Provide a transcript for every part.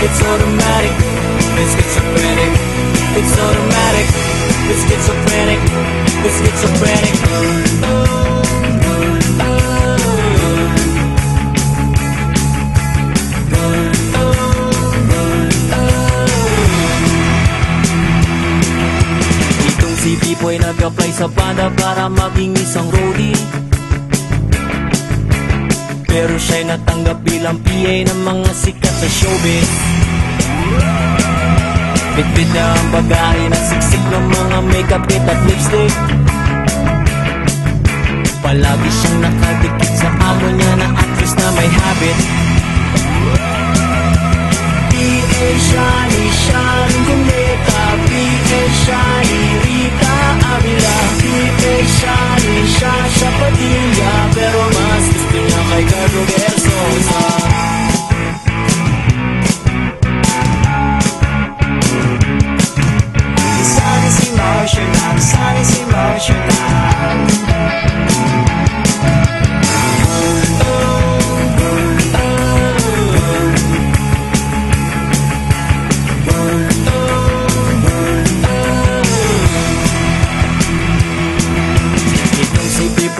It's automatic, it's schizophrenic. It's automatic, it's schizophrenic. It's schizophrenic. Itong si Pipoy nag-apply sa banda para maging isang roadie Pero siya'y natanggap bilang PA ng mga sikat sa showbiz. Bitbit na ang bagahe ng siksik ng mga makeup kit at lipstick. Palagi siyang nakadikit sa amo niya na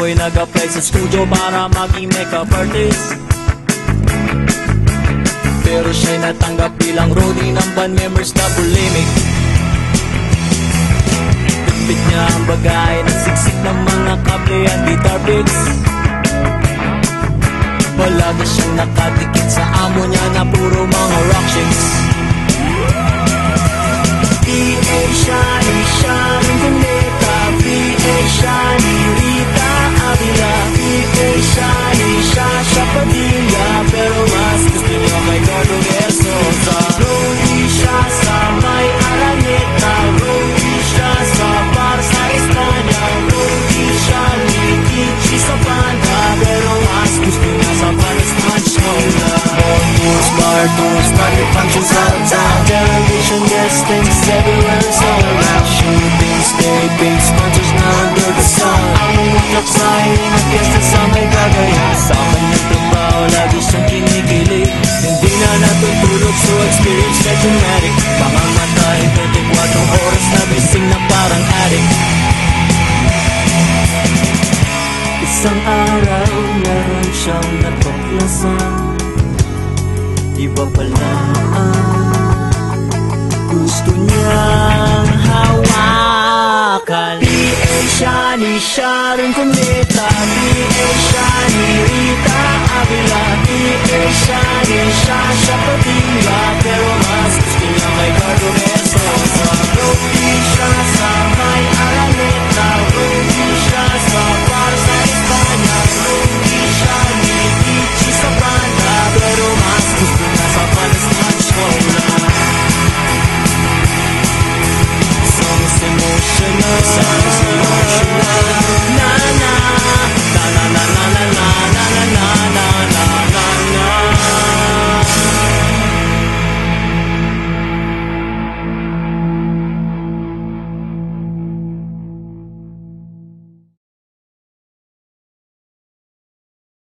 Pipoy nag-apply sa studio para maging makeup artist. Pero siya'y natanggap bilang roadie ng band members na bulimic Bitbit niya ang bagay na siksik ng mga kable at guitar picks Palagi siyang nakadikit sa amo niya na puro mga rock chicks Bartos, Tani Function Salsa Television guestings everywhere it's all around Shooting, taping, sponsors na under the sun Ang sa hiling at piyesta sa may gagaya Sa kanyang trabaho lagi siyang kinikilig Hindi na natutulog so experience na dramatic Mamamatay 24 oras na gising na parang addict Isang araw meron siyang natuklasan Iba pala ang gusto niyang hawakan P.A. Shani, Sharon Cuneta P.A. Shani, Rita Avila. Shani, Shasha Sunset.